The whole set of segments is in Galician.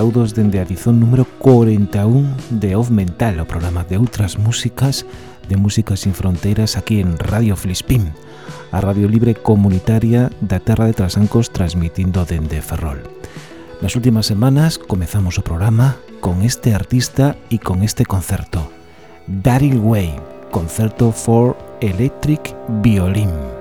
Saudos dende a edición número 41 de Off Mental, o programa de outras músicas, de Músicas sin Fronteiras aquí en Radio Flispín, a radio libre comunitaria da Terra de Trasancos transmitindo dende Ferrol. Nas últimas semanas comezamos o programa con este artista e con este concerto, Daryl Way, concerto for Electric Violin.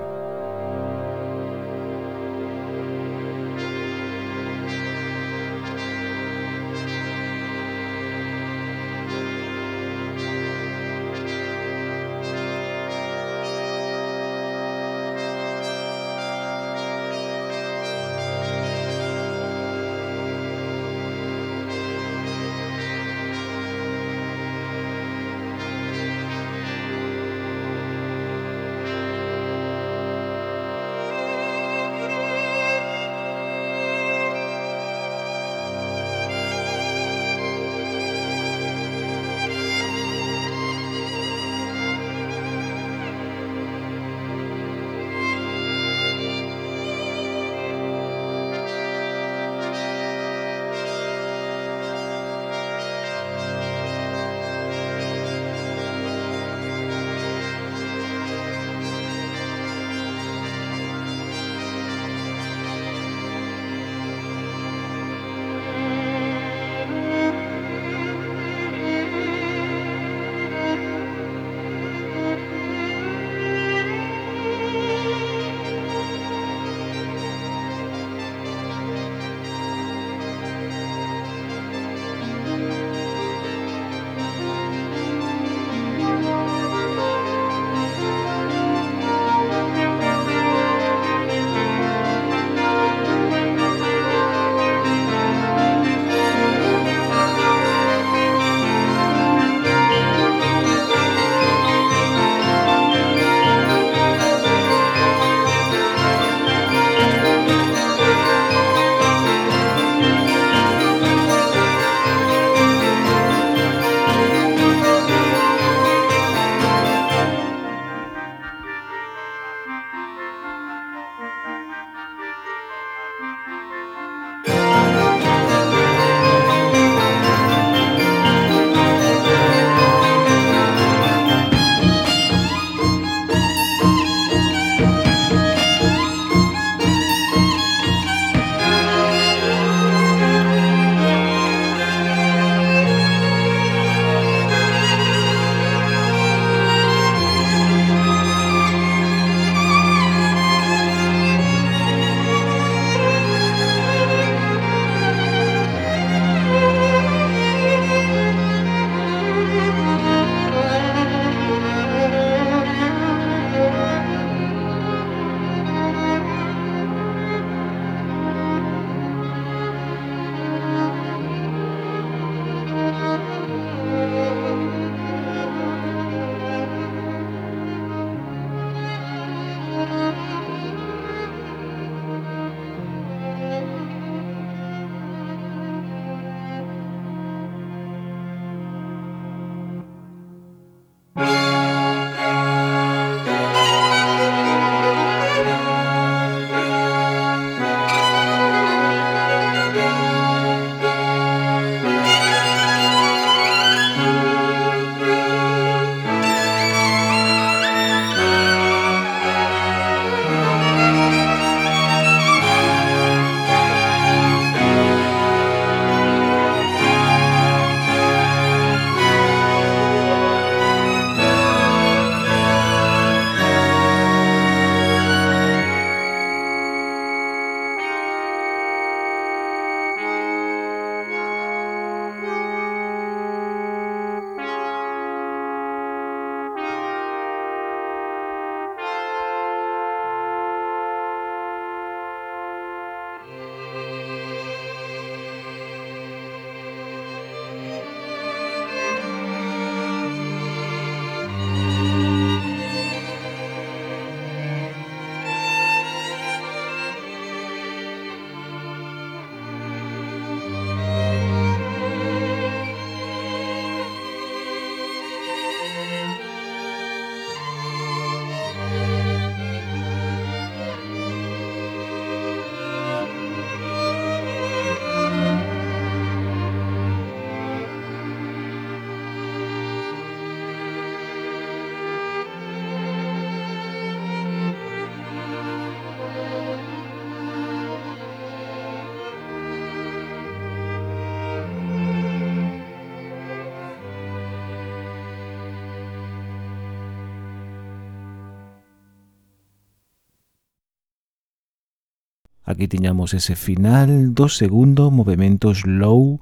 Aquí tiñamos ese final do segundo movimento slow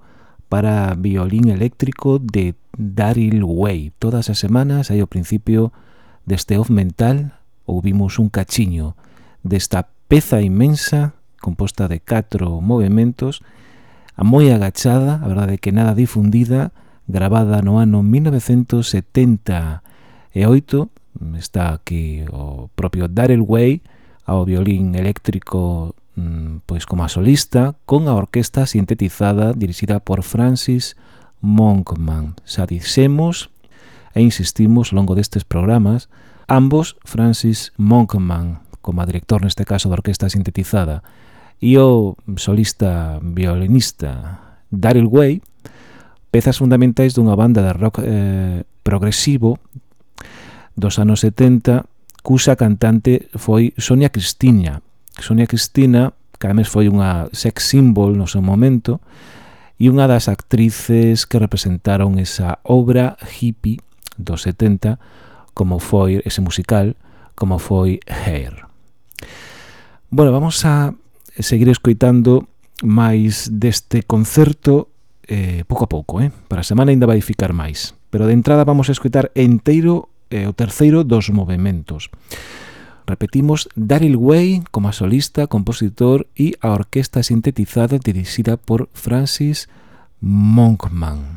para violín eléctrico de Daryl Way. Todas as semanas, aí ao principio deste off mental, ouvimos un cachiño desta peza inmensa composta de catro movimentos, a moi agachada, a verdade que nada difundida, gravada no ano 1978, está aquí o propio Daryl Way ao violín eléctrico Mm, pois como a solista con a orquesta sintetizada dirixida por Francis Monkman. Xa dixemos e insistimos longo destes programas, ambos Francis Monkman, como a director neste caso da orquesta sintetizada, e o solista violinista Daryl Way, pezas fundamentais dunha banda de rock eh, progresivo dos anos 70, cusa cantante foi Sonia Cristiña, Sonia Cristina, que mes foi unha sex symbol no seu momento, e unha das actrices que representaron esa obra hippie dos 70, como foi ese musical, como foi Hair. Bueno, vamos a seguir escoitando máis deste concerto eh, pouco a pouco, eh? para a semana ainda vai ficar máis. Pero de entrada vamos a escoitar enteiro eh, o terceiro dos movimentos. Repetimos, Daryl Way como solista, compositor e a orquesta sintetizada dirixida por Francis Monkman.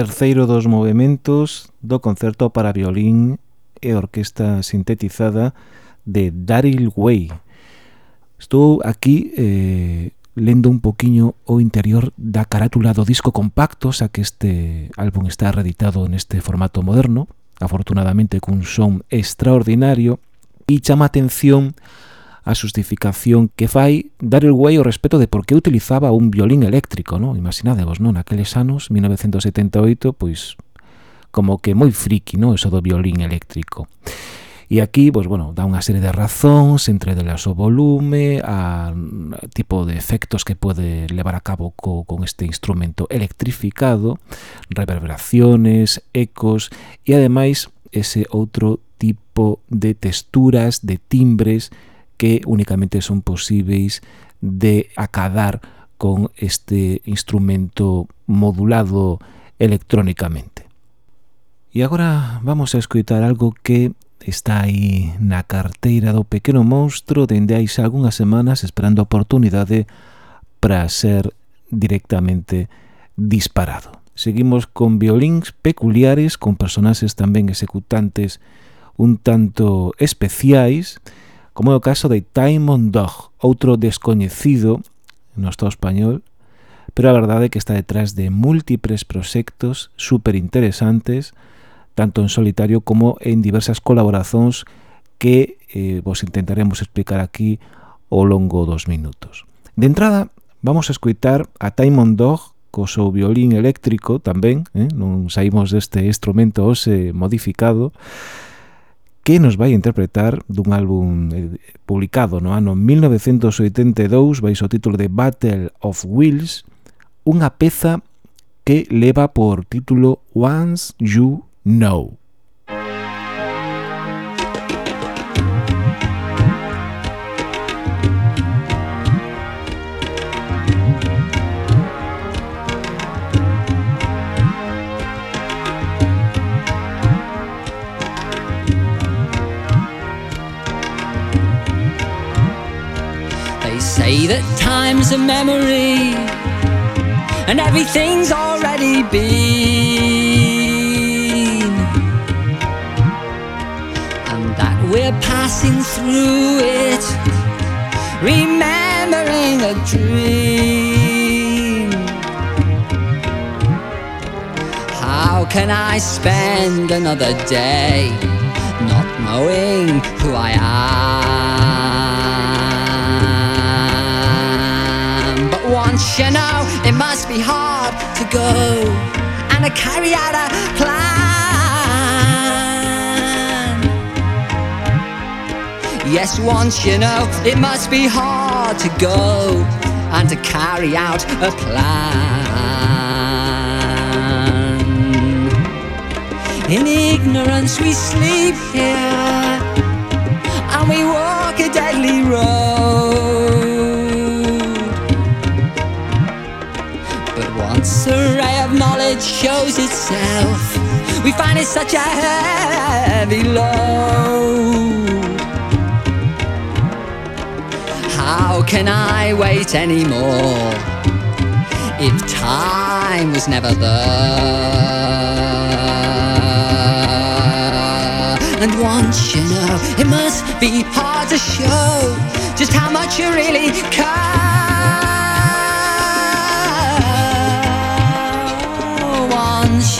terceiro dos movimentos do concerto para violín e orquesta sintetizada de Daryl Way. Estou aquí eh, lendo un poquiño o interior da carátula do disco compacto, xa que este álbum está reeditado neste formato moderno, afortunadamente cun son extraordinario, e chama atención a a xustificación que fai Darelway o respeto de por que utilizaba un violín eléctrico, non? Imaginadevos, non? Naqueles anos, 1978, pois como que moi friki, non? Eso do violín eléctrico. E aquí, pois, bueno, dá unha serie de razóns entre delas o volume, a mm, tipo de efectos que pode levar a cabo co, con este instrumento electrificado, reverberaciones, ecos e ademais ese outro tipo de texturas, de timbres que únicamente son posíveis de acadar con este instrumento modulado electrónicamente. E agora vamos a escoitar algo que está aí na carteira do pequeno monstro dende hai xa algunhas semanas esperando a oportunidade para ser directamente disparado. Seguimos con violíns peculiares, con personaxes tamén executantes un tanto especiais, como é o caso de Timon Dog, outro descoñecido no Estado español, pero a verdade é que está detrás de múltiples proxectos super interesantes, tanto en solitario como en diversas colaboracións que eh, vos intentaremos explicar aquí ao longo dos minutos. De entrada, vamos a escoitar a Timon Dog co seu violín eléctrico tamén, eh? non saímos deste instrumento hoxe modificado, que nos vai interpretar dun álbum eh, publicado no ano 1982 baixo o título de Battle of Wills, unha peza que leva por título Once You Know. That time's a memory and everything's already been, and that we're passing through it, remembering a dream. How can I spend another day not knowing who I am? You know it must be hard to go and to carry out a plan. Yes, once you know it must be hard to go and to carry out a plan. In ignorance we sleep here and we walk a deadly road. Shows itself, we find it such a heavy load. How can I wait anymore if time was never there? And once you know, it must be hard to show just how much you really care.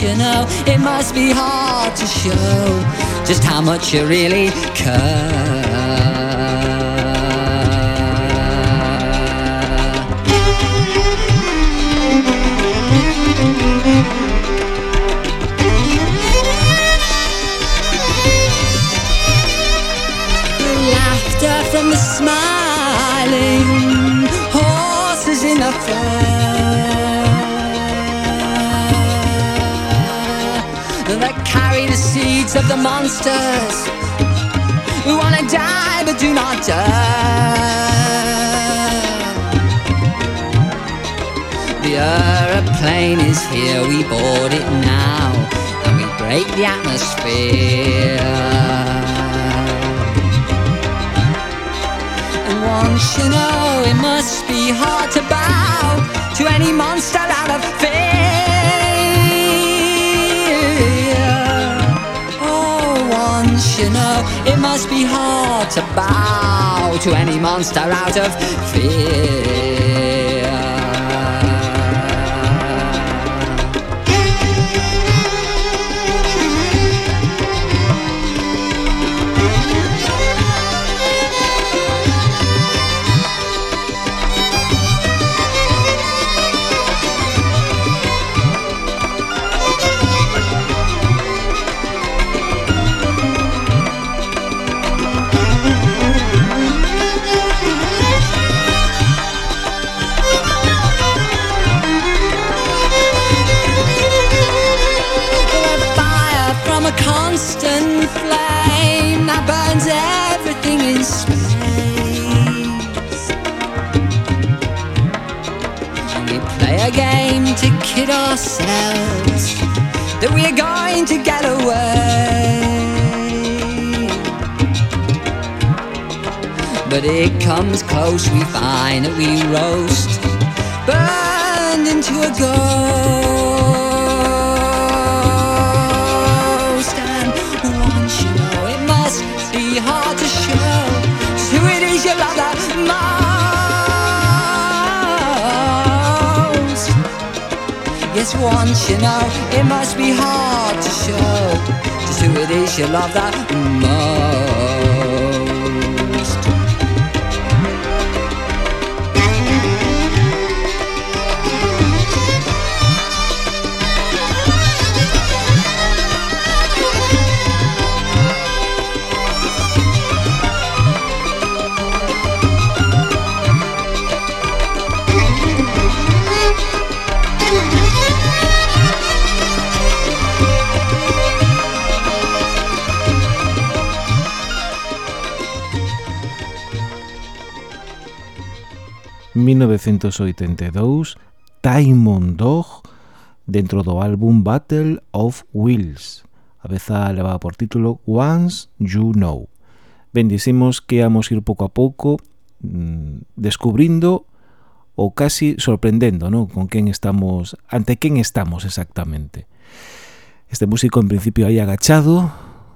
You know it must be hard to show just how much you really care. Laughter from the smiling horses in the the seeds of the monsters who wanna die but do not die. The aeroplane is here, we board it now, and we break the atmosphere. And once you know, it must be hard to bow to any monster out of fear. It must be hard to bow to any monster out of fear. Ourselves that we are going to get away. But it comes close, we find that we roast, burned into a ghost. Yes, once you know, it must be hard to show just who it is you love that most. 1982, Time Dog, dentro do álbum Battle of Wills. A veza levaba por título Once You Know. Ben, dicimos que íamos ir pouco a pouco mmm, descubrindo ou casi sorprendendo, non? Con quen estamos, ante quen estamos exactamente. Este músico en principio aí agachado,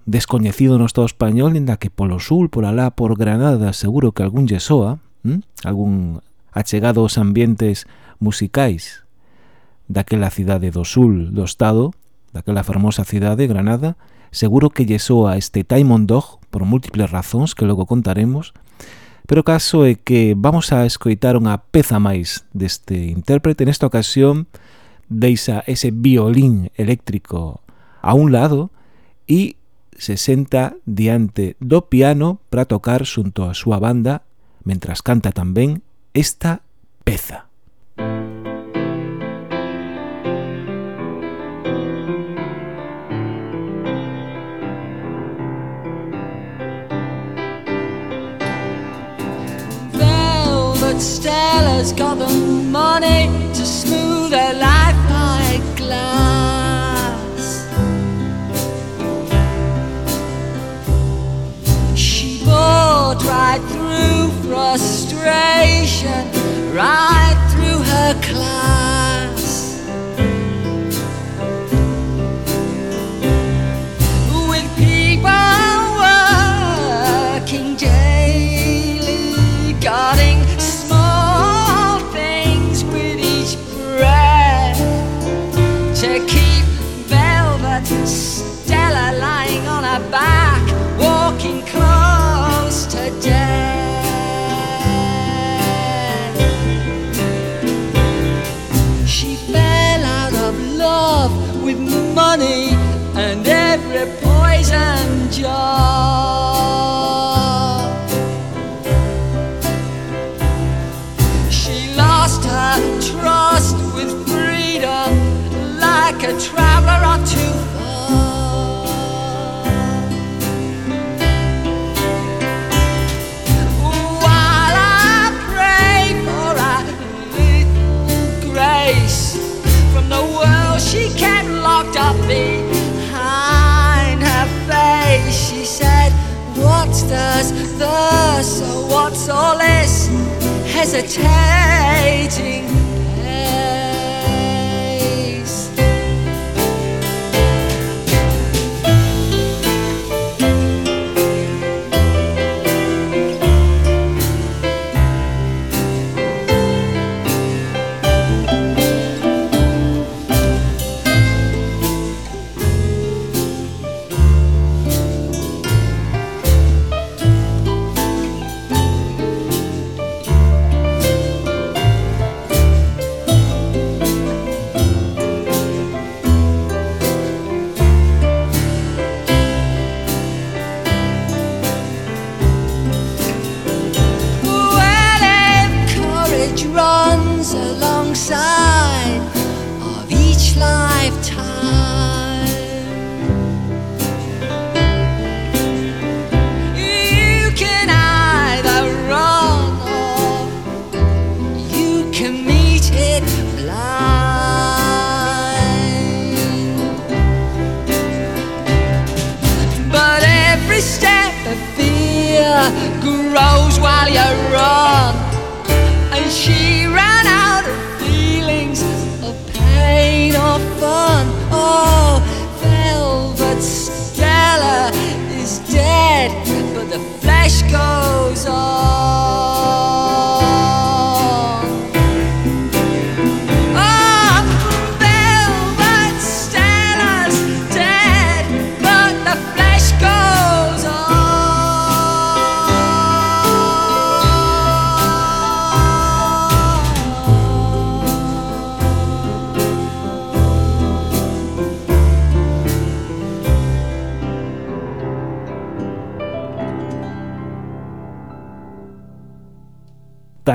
descoñecido no Estado español, en que polo sul, por alá, por Granada, seguro que algún lle soa, mm? algún achegado aos ambientes musicais daquela cidade do sul do estado, daquela fermosa cidade, Granada, seguro que lle soa este Taimon Dog por múltiples razóns que logo contaremos, pero caso é que vamos a escoitar unha peza máis deste intérprete. Nesta ocasión deixa ese violín eléctrico a un lado e se senta diante do piano para tocar xunto a súa banda mentras canta tamén esta peza. Velvet Stella's got the money frustration right through her class. 家。flawless as a child.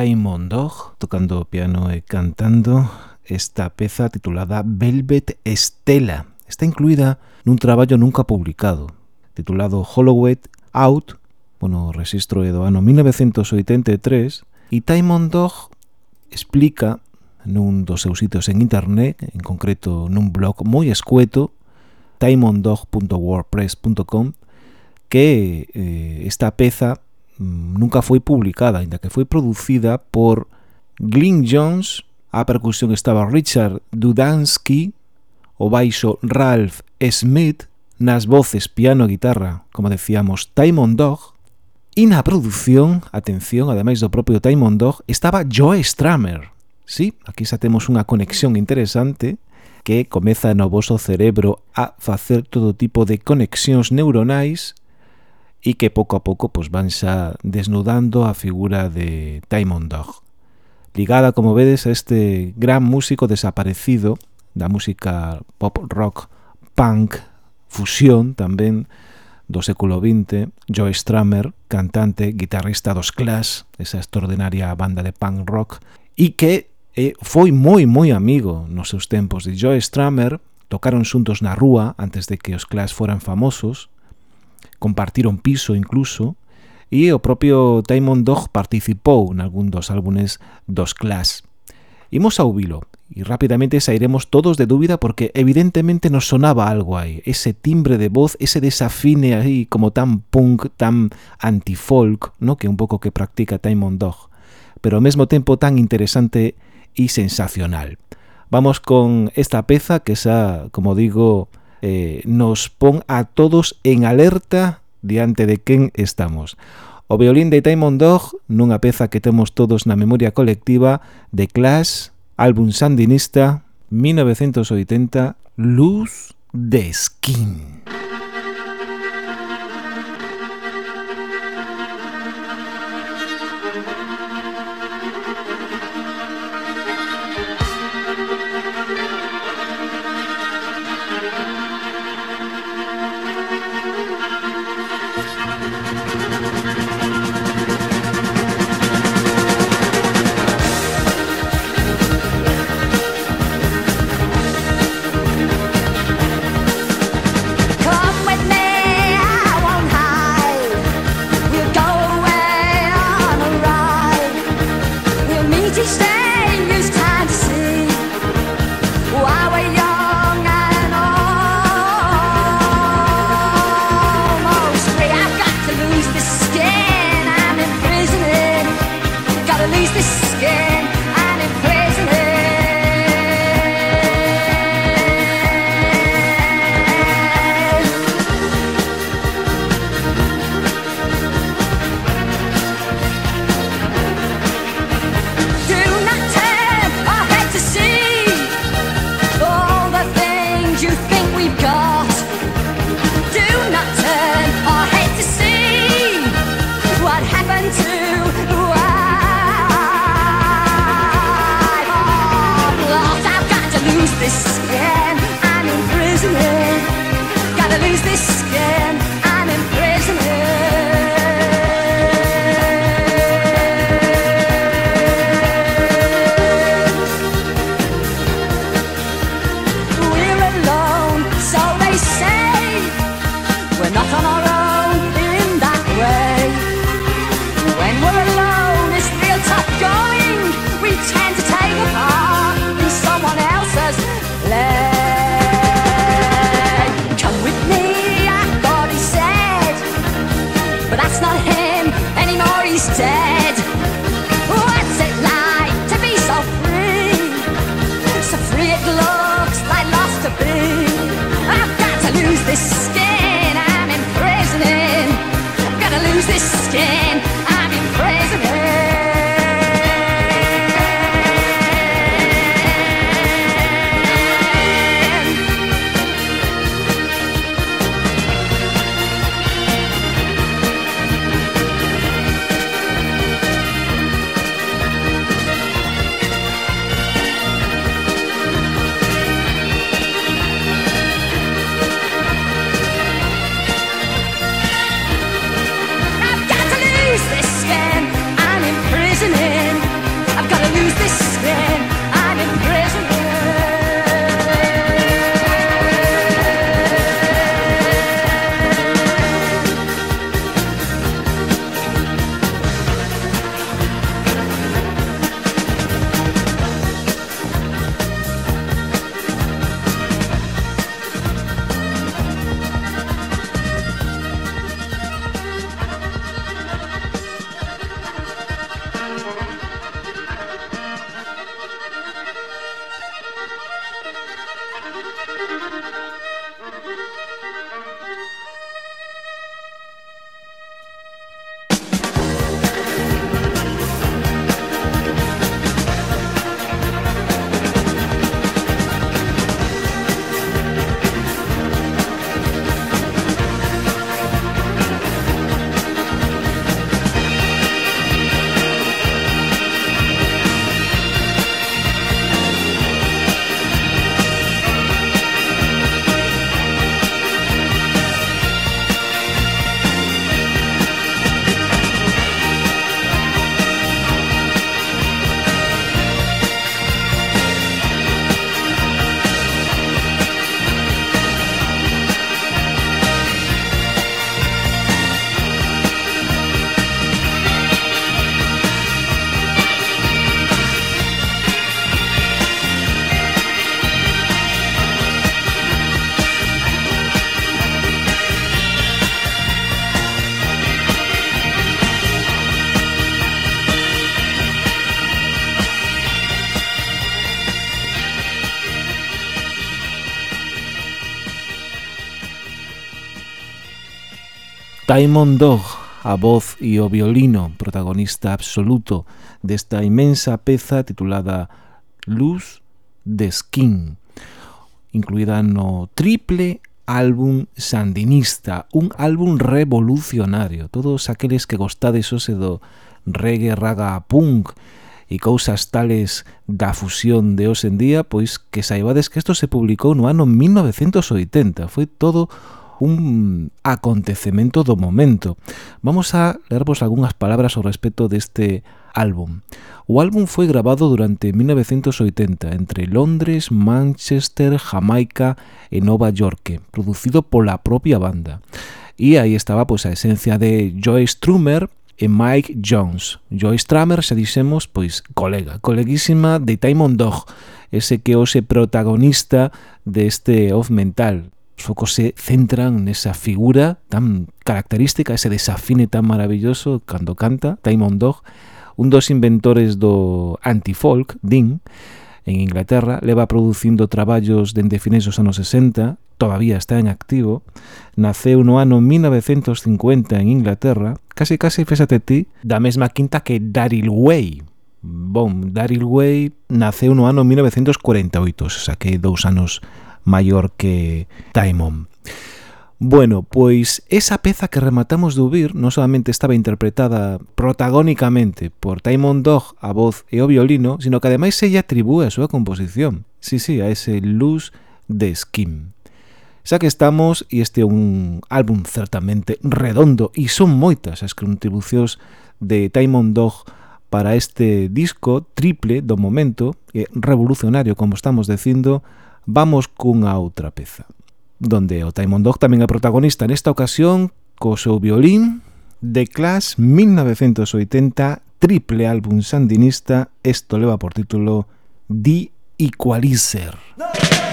Diamond Dog tocando o piano e cantando esta peza titulada Velvet Estela. Está incluída nun traballo nunca publicado titulado Holloway Out, bueno, registro é do ano 1983, e Diamond Dog explica nun dos seus sitios en internet, en concreto nun blog moi escueto, timondog.wordpress.com, que eh, esta peza Mm, nunca foi publicada, ainda que foi producida por Glyn Jones, a percusión estaba Richard Dudansky, o baixo Ralph Smith, nas voces piano e guitarra, como decíamos, Timon Dog, e na produción, atención, ademais do propio Timon Dog, estaba Joe Stramer. Sí, aquí xa temos unha conexión interesante que comeza no voso cerebro a facer todo tipo de conexións neuronais e que pouco a pouco pois, van xa desnudando a figura de Diamond Dog. Ligada, como vedes, a este gran músico desaparecido da música pop rock punk fusión tamén do século XX, Joe Strummer, cantante, guitarrista dos Clash, esa extraordinaria banda de punk rock, e que eh, foi moi moi amigo nos seus tempos de Joe Strummer, tocaron xuntos na rúa antes de que os Clash foran famosos, compartiron piso incluso, e o propio Damon Dog participou en algún dos álbumes dos Clash. Imos a ouvilo, e rapidamente sairemos todos de dúbida porque evidentemente nos sonaba algo aí, ese timbre de voz, ese desafine aí como tan punk, tan anti-folk, ¿no? que un pouco que practica Damon Dog, pero ao mesmo tempo tan interesante e sensacional. Vamos con esta peza que xa, ah, como digo, eh, nos pon a todos en alerta diante de quen estamos. O violín de Diamond Dog, nunha peza que temos todos na memoria colectiva, de Clash, álbum sandinista, 1980, Luz de Skin. Raymond Dog, a voz e o violino, protagonista absoluto desta inmensa peza titulada Luz de Skin, incluída no triple álbum sandinista, un álbum revolucionario. Todos aqueles que gostades ose do reggae, raga, punk e cousas tales da fusión de hoxe en día, pois que saibades que isto se publicou no ano 1980. Foi todo un acontecemento do momento. Vamos a lervos algunhas palabras ao respecto deste álbum. O álbum foi grabado durante 1980 entre Londres, Manchester, Jamaica e Nova York, producido pola propia banda. E aí estaba pois a esencia de Joe Strummer e Mike Jones. Joe Strummer, xa dixemos, pois colega, coleguísima de Timon Dog, ese que hoxe protagonista deste Off Mental, Os focos se centran nesa figura tan característica, ese desafine tan maravilloso cando canta Timon Dog, un dos inventores do anti-folk, Dean, en Inglaterra, leva producindo traballos dende fines dos anos 60, todavía está en activo, naceu no ano 1950 en Inglaterra, case case fésate ti, da mesma quinta que Daryl Way. Bom, Daryl Way naceu no ano 1948, xa que dous anos maior que Taimon. Bueno, pois esa peza que rematamos de ouvir non solamente estaba interpretada protagónicamente por Taimon Dog a voz e o violino, sino que ademais se lle atribúe a súa composición. Sí, sí, a ese Luz de Skim. Xa que estamos, e este é un álbum certamente redondo e son moitas as contribucións de Taimon Dog para este disco triple do momento, e revolucionario, como estamos dicindo, vamos cunha outra peza, donde o Taimon Dog tamén é protagonista nesta ocasión co seu violín The Clash 1980, triple álbum sandinista, esto leva por título The Equalizer. ¡No!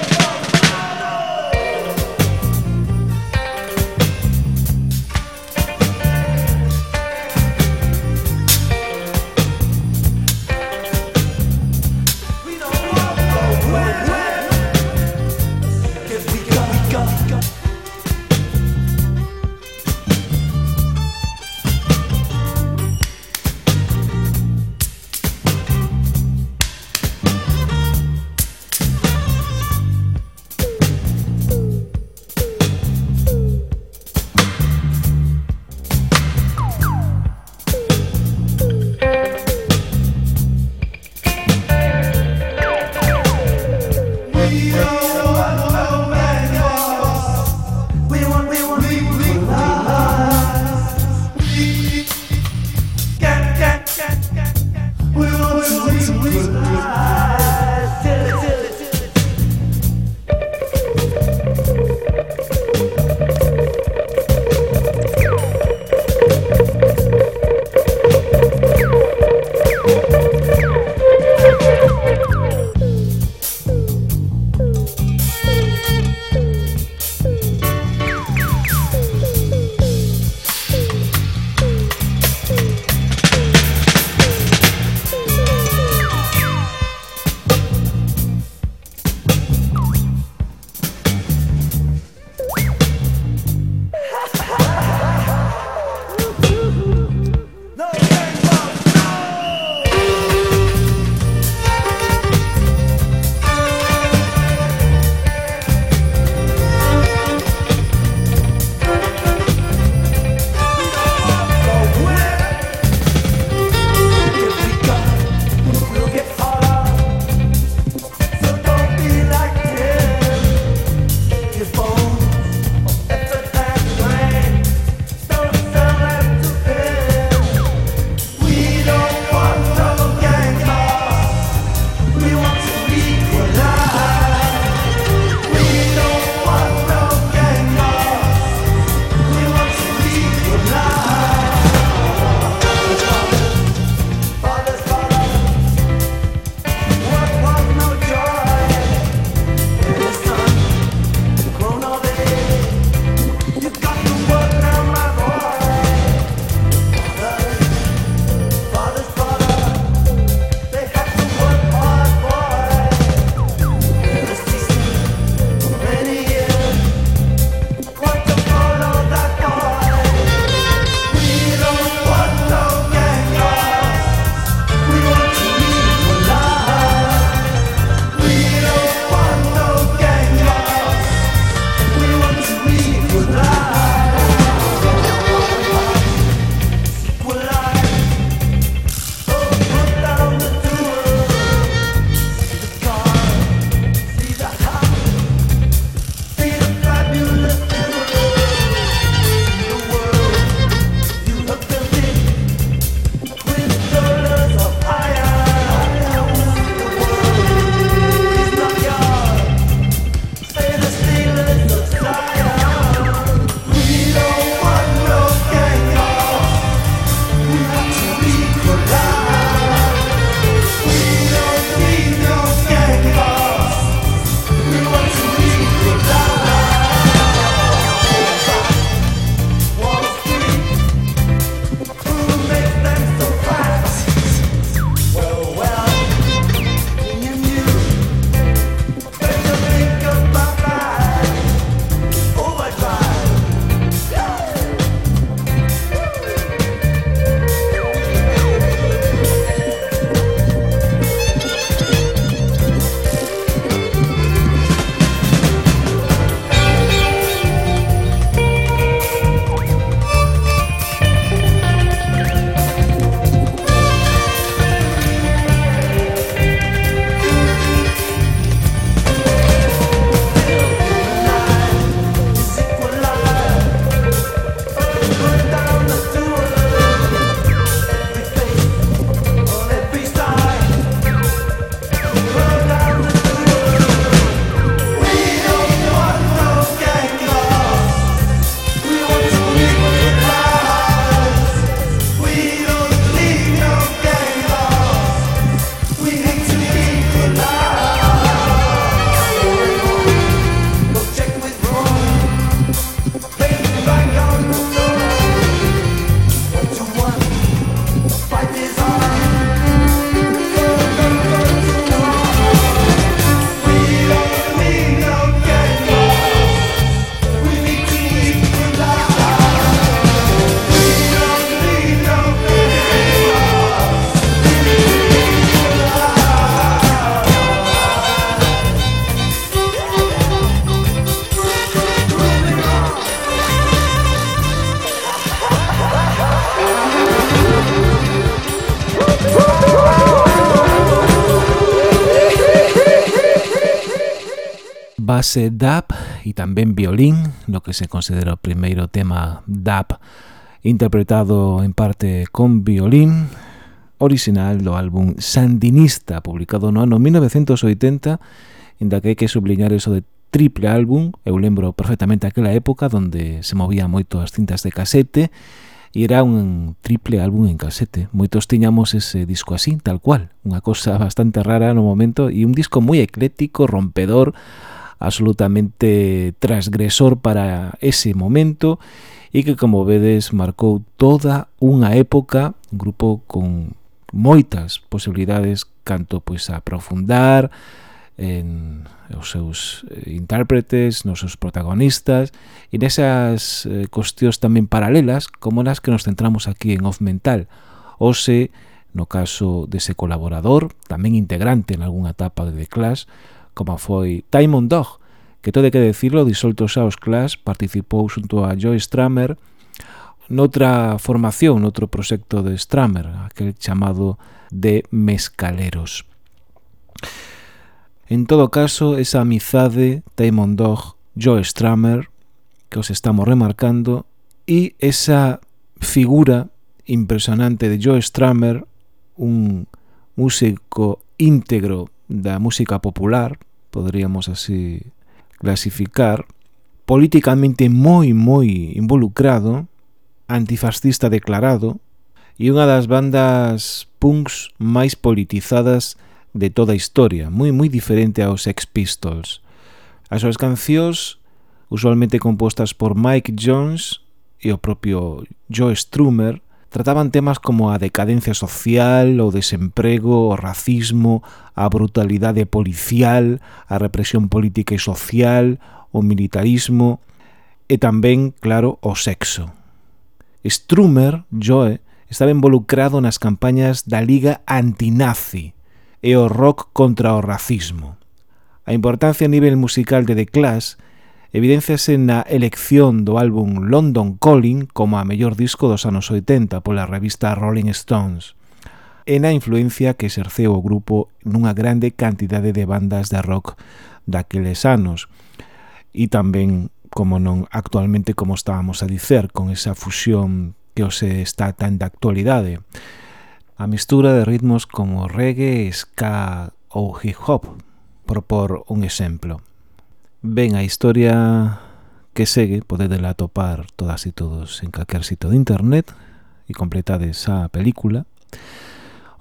base dub e tamén violín, no que se considera o primeiro tema dub interpretado en parte con violín, original do álbum Sandinista, publicado no ano 1980, inda que hai que subliñar eso de triple álbum, eu lembro perfectamente aquela época onde se movía moito as cintas de casete, e era un triple álbum en casete. Moitos tiñamos ese disco así, tal cual, unha cosa bastante rara no momento, e un disco moi ecléctico, rompedor, absolutamente transgresor para ese momento e que, como vedes, marcou toda unha época, un grupo con moitas posibilidades canto pois a profundar en eh, os seus eh, intérpretes, nos seus protagonistas e nesas eh, cuestións tamén paralelas como nas que nos centramos aquí en Off Mental. Ose no caso dese colaborador, tamén integrante en algunha etapa de The Clash, como foi Diamond Dog, que todo que decirlo, disolto xa os Clash, participou xunto a Joe Stramer noutra formación, noutro proxecto de Stramer, aquel chamado de Mescaleros. En todo caso, esa amizade Damon Dog, Joe Stramer, que os estamos remarcando, e esa figura impresionante de Joe Stramer, un músico íntegro da música popular, podríamos así clasificar, políticamente moi, moi involucrado, antifascista declarado, e unha das bandas punks máis politizadas de toda a historia, moi, moi diferente aos Sex Pistols. As súas cancións, usualmente compostas por Mike Jones e o propio Joe Strummer, trataban temas como a decadencia social, o desemprego, o racismo, a brutalidade policial, a represión política e social, o militarismo e tamén, claro, o sexo. Strummer, Joe, estaba involucrado nas campañas da Liga Antinazi e o rock contra o racismo. A importancia a nivel musical de The Clash evidenciase na elección do álbum London Calling como a mellor disco dos anos 80 pola revista Rolling Stones e na influencia que exerceu o grupo nunha grande cantidade de bandas de rock daqueles anos e tamén, como non actualmente como estábamos a dicer, con esa fusión que os está tan de actualidade a mistura de ritmos como reggae, ska ou hip hop, por por un exemplo. Ben a historia que segue podedela atopar todas e todos en calquer sitio de internet e completades a película.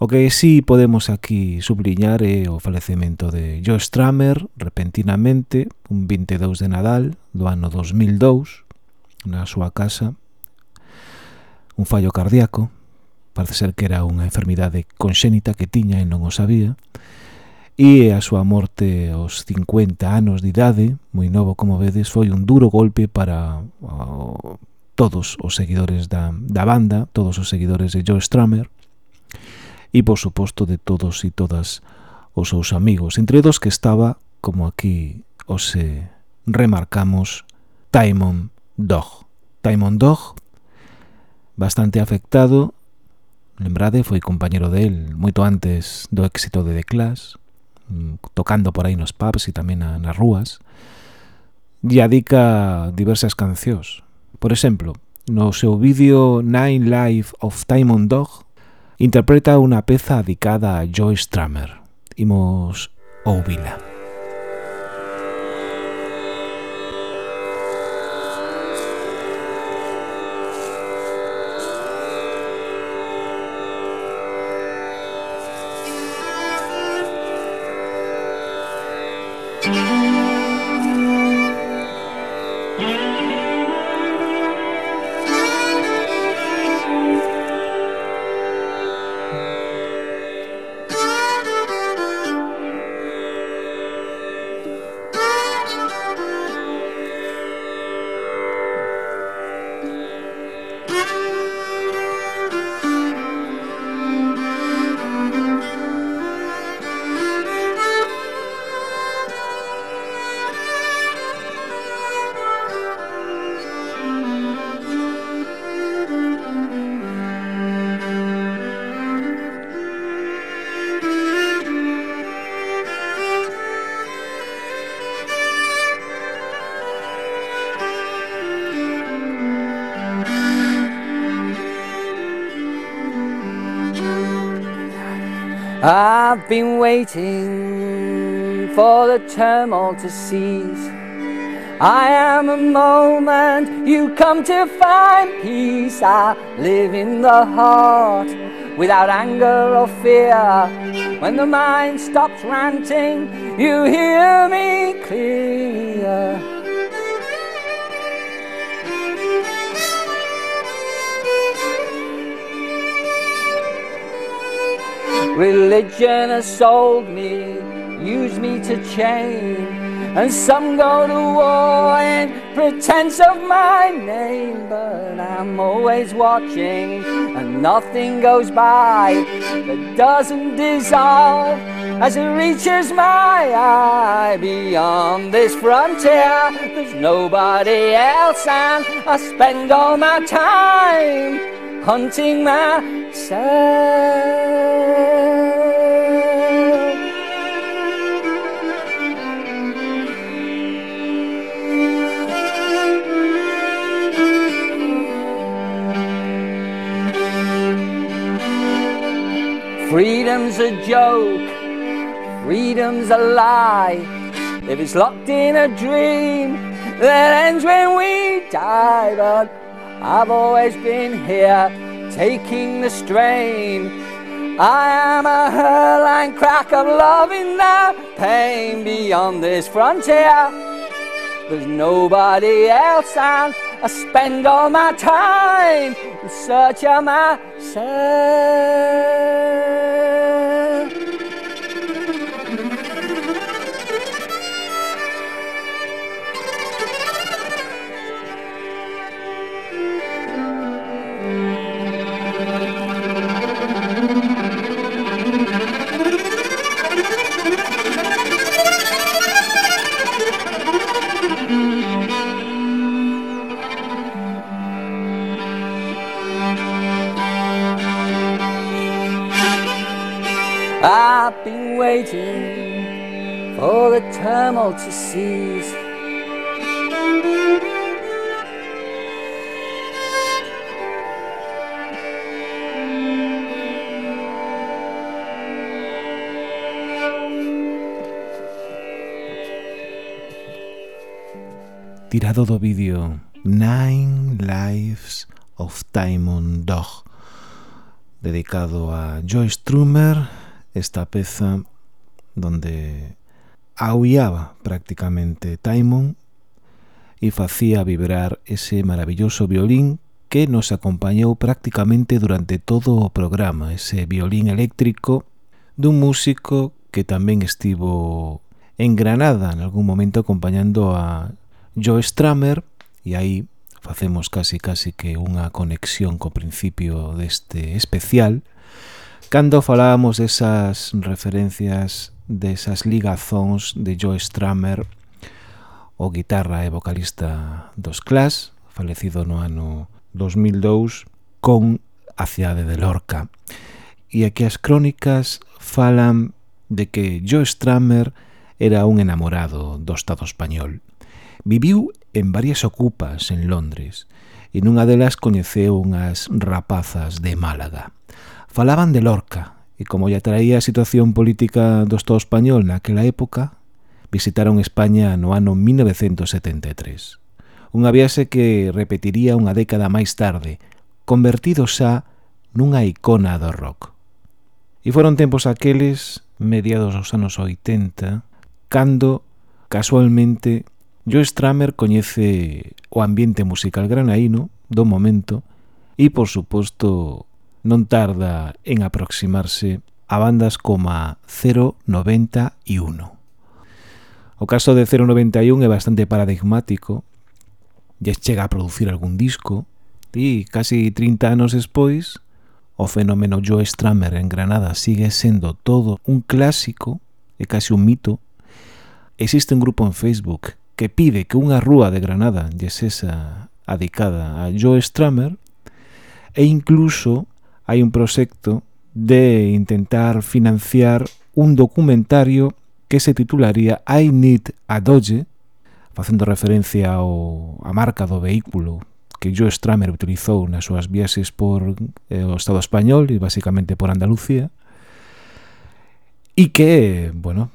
O que sí podemos aquí subliñar é o falecemento de Joe Stramer repentinamente un 22 de Nadal do ano 2002 na súa casa un fallo cardíaco parece ser que era unha enfermidade conxénita que tiña e non o sabía e a súa morte aos 50 anos de idade, moi novo como vedes, foi un duro golpe para o, todos os seguidores da, da banda, todos os seguidores de Joe Strummer e, por suposto, de todos e todas os seus amigos, entre dos que estaba, como aquí os eh, remarcamos, Timon Dog. Timon Dog, bastante afectado, lembrade, foi compañero del moito antes do éxito de The Clash, Mm, tocando por aí nos pubs e tamén na, nas rúas, e adica diversas cancións. Por exemplo, no seu vídeo Nine Life of Time on Dog, interpreta unha peza dedicada a Joy Strummer. Imos ouvila. I've been waiting for the turmoil to cease. I am a moment you come to find peace. I live in the heart without anger or fear. When the mind stops ranting, you hear me clear. Religion has sold me, used me to chain. And some go to war in pretense of my name, but I'm always watching, and nothing goes by that doesn't dissolve as it reaches my eye. Beyond this frontier, there's nobody else, and I spend all my time hunting myself. Freedom's a joke, freedom's a lie. If it's locked in a dream that ends when we die. But I've always been here, taking the strain. I am a hurling crack of love in the pain beyond this frontier. There's nobody else, and I spend all my time in search of myself. I've been waiting for the turmoil to cease. Tirado do vídeo Nine Lives of Timon Dog dedicado a Joyce Trummer esta peza donde aullaba prácticamente Timon e facía vibrar ese maravilloso violín que nos acompañou prácticamente durante todo o programa, ese violín eléctrico dun músico que tamén estivo en Granada en algún momento acompañando a Joe Stramer e aí facemos casi casi que unha conexión co principio deste especial. Cando falábamos desas referencias, desas ligazóns de Joe Stramer, o guitarra e vocalista dos Clash, falecido no ano 2002, con a cidade de Lorca. E aquí as crónicas falan de que Joe Stramer era un enamorado do Estado español. Viviu en varias ocupas en Londres e nunha delas coñeceu unhas rapazas de Málaga. Falaban de Lorca, e como lle atraía a situación política do Estado español naquela época, visitaron España no ano 1973. Unha viaxe que repetiría unha década máis tarde, convertido xa nunha icona do rock. E foron tempos aqueles, mediados dos anos 80, cando, casualmente, Joe Stramer coñece o ambiente musical granaíno do momento e, por suposto, non tarda en aproximarse a bandas como a 091. O caso de 091 é bastante paradigmático, e chega a producir algún disco, e casi 30 anos despois, o fenómeno Joe Stramer en Granada sigue sendo todo un clásico, e casi un mito, existe un grupo en Facebook que pide que unha rúa de Granada lle esa adicada a Joe Stramer e incluso hai un proxecto de intentar financiar un documentario que se titularía I Need a Dodge, facendo referencia ao, a marca do vehículo que Joe Stramer utilizou nas súas viaxes por eh, o Estado español e basicamente por Andalucía, e que, bueno,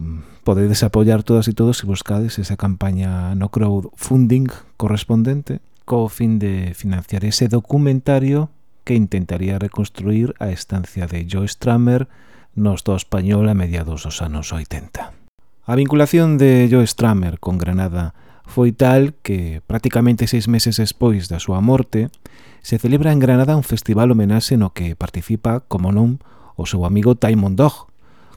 podedes apoiar todas e todos se buscades esa campaña no crowdfunding correspondente co fin de financiar ese documentario que intentaría reconstruir a estancia de Joe Stramer no Estado español a mediados dos anos 80. A vinculación de Joe Stramer con Granada foi tal que, prácticamente seis meses despois da súa morte, se celebra en Granada un festival homenaxe no que participa, como non, o seu amigo Taimon Dog,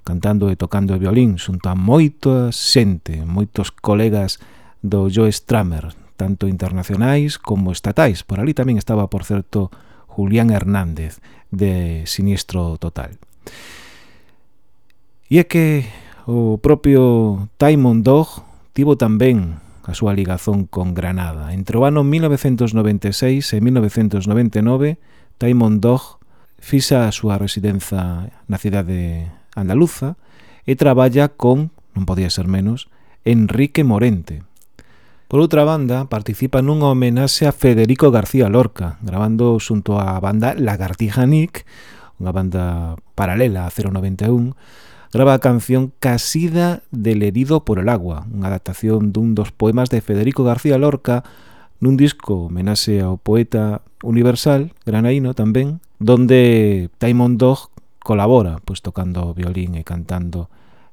cantando e tocando o violín xunto a moita xente, moitos colegas do Joe Stramer, tanto internacionais como estatais. Por ali tamén estaba, por certo, Julián Hernández de Sinistro Total. E é que o propio Taimon Dog tivo tamén a súa ligazón con Granada. Entre o ano 1996 e 1999, Taimon Dog fixa a súa residencia na cidade andaluza e traballa con, non podía ser menos, Enrique Morente, Por outra banda, participa nunha homenaxe a Federico García Lorca, grabando xunto á banda Lagartija Nick, unha banda paralela a 091, grava a canción Casida del herido por el agua, unha adaptación dun dos poemas de Federico García Lorca nun disco homenaxe ao poeta universal, granaíno tamén, donde Taimon Dog colabora, pois tocando violín e cantando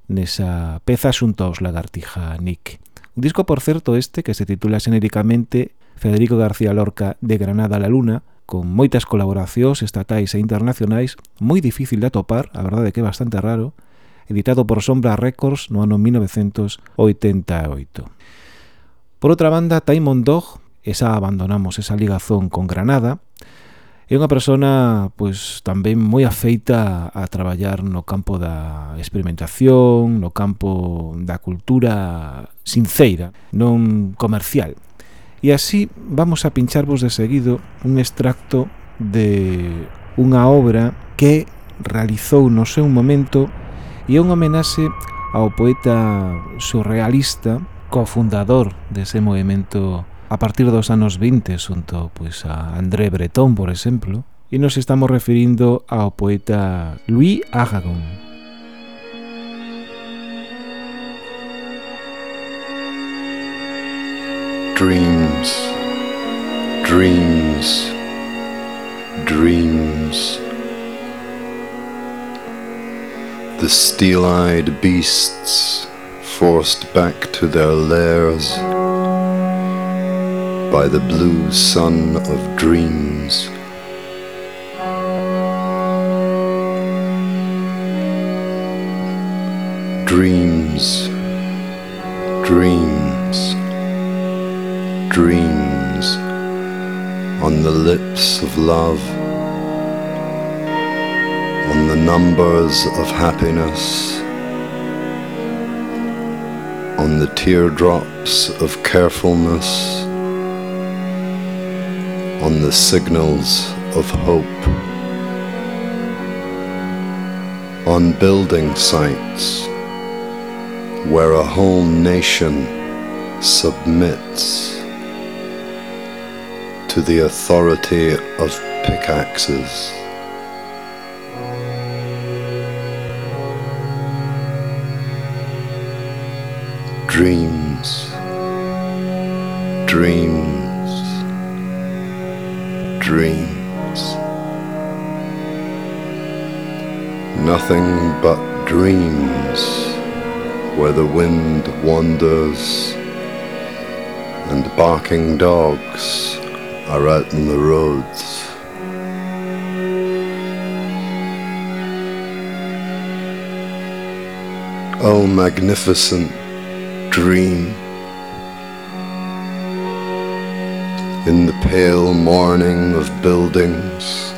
nesa peza xunto aos Lagartija Nick. Un disco, por certo, este que se titula xenéricamente Federico García Lorca de Granada a la Luna, con moitas colaboracións estatais e internacionais, moi difícil de atopar, a verdade que é bastante raro, editado por Sombra Records no ano 1988. Por outra banda, Time on Dog, esa abandonamos esa ligazón con Granada, É unha persona pois tamén moi afeita a traballar no campo da experimentación, no campo da cultura sinceira, non comercial. E así vamos a pincharvos de seguido un extracto de unha obra que realizou no seu momento e é unha homenaxe ao poeta surrealista cofundador dese movimento a partir dos anos 20 xunto pois, a André Breton, por exemplo, e nos estamos referindo ao poeta Louis Aragon. Dreams, dreams, dreams. The steel-eyed beasts forced back to their lairs by the blue sun of dreams. Dreams, dreams, dreams on the lips of love, on the numbers of happiness, on the teardrops of carefulness on the signals of hope. On building sites where a whole nation submits to the authority of pickaxes. Dreams, dreams. Nothing but dreams where the wind wanders and barking dogs are out in the roads. Oh, magnificent dream. in the pale morning of buildings,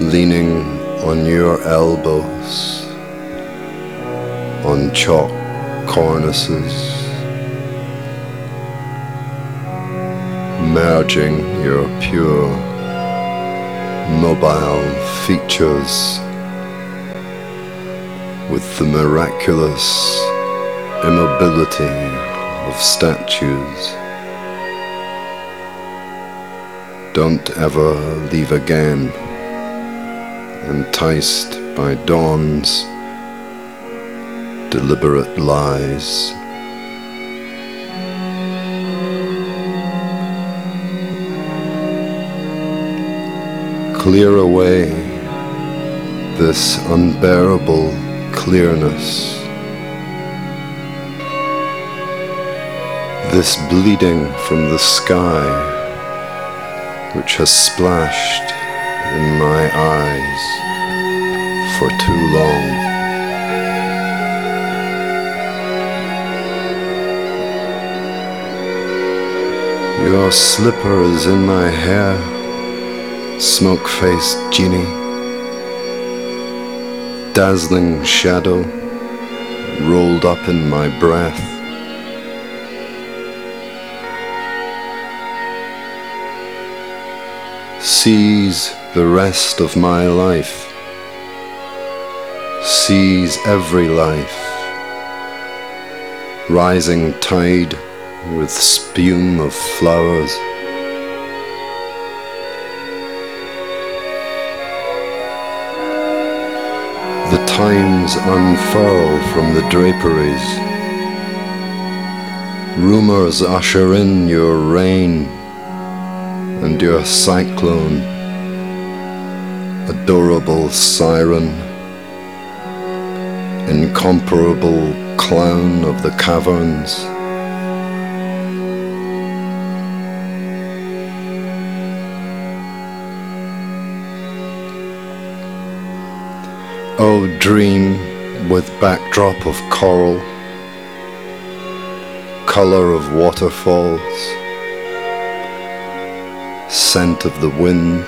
leaning on your elbows, on chalk cornices, merging your pure, mobile features with the miraculous immobility of statues. Don't ever leave again, enticed by dawn's deliberate lies. Clear away this unbearable clearness. This bleeding from the sky which has splashed in my eyes for too long. Your slippers in my hair, smoke faced genie, dazzling shadow rolled up in my breath. Seize the rest of my life. Seize every life. Rising tide with spume of flowers. The times unfurl from the draperies. Rumors usher in your reign and your cyclone, adorable siren, incomparable clown of the caverns. Oh, dream with backdrop of coral, color of waterfalls scent of the wind.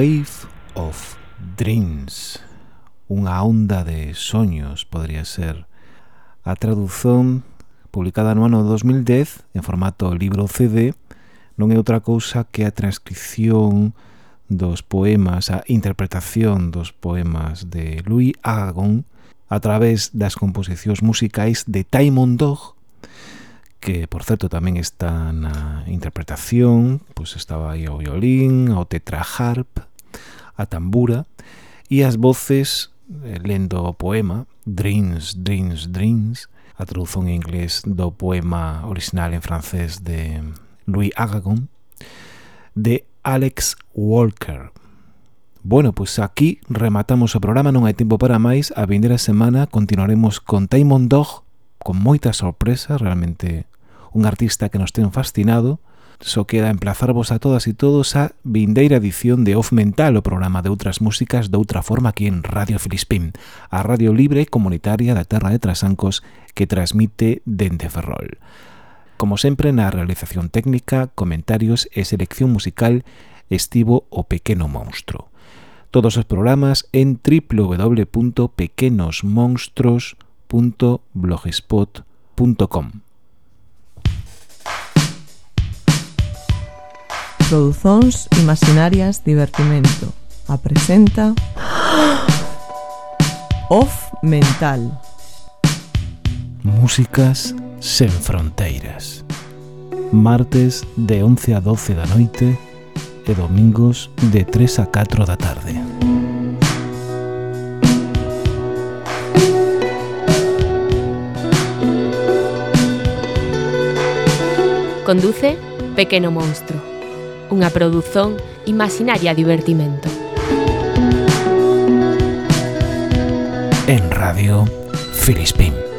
Wave of Dreams, unha onda de soños, podría ser. A tradución, publicada no ano 2010, en formato libro CD, non é outra cousa que a transcripción dos poemas, a interpretación dos poemas de Louis Aragon a través das composicións musicais de Taimon Dog, que por certo tamén está na interpretación, pois estaba aí o violín, o tetraharp, a tambura e as voces eh, lendo o poema Dreams, Dreams, Dreams, a tradución en inglés do poema original en francés de Louis Aragon, de Alex Walker. Bueno, pois pues aquí rematamos o programa, non hai tempo para máis, a vindeira semana continuaremos con Taimon Dog, con moitas sorpresas, realmente un artista que nos ten fascinado, Só queda emplazarvos a todas e todos a vindeira edición de Off Mental, o programa de outras músicas de outra forma aquí en Radio Filispín, a radio libre comunitaria da Terra de Trasancos que transmite dende Ferrol. Como sempre, na realización técnica, comentarios e selección musical estivo o Pequeno Monstro. Todos os programas en www.pequenosmonstros.blogspot.com Produzóns Imaginarias Divertimento. A presenta Off Mental. Músicas sen fronteiras. Martes de 11 a 12 da noite e domingos de 3 a 4 da tarde. Conduce Pequeno Monstro unha produción imaginaria divertimento. En Radio Filispín.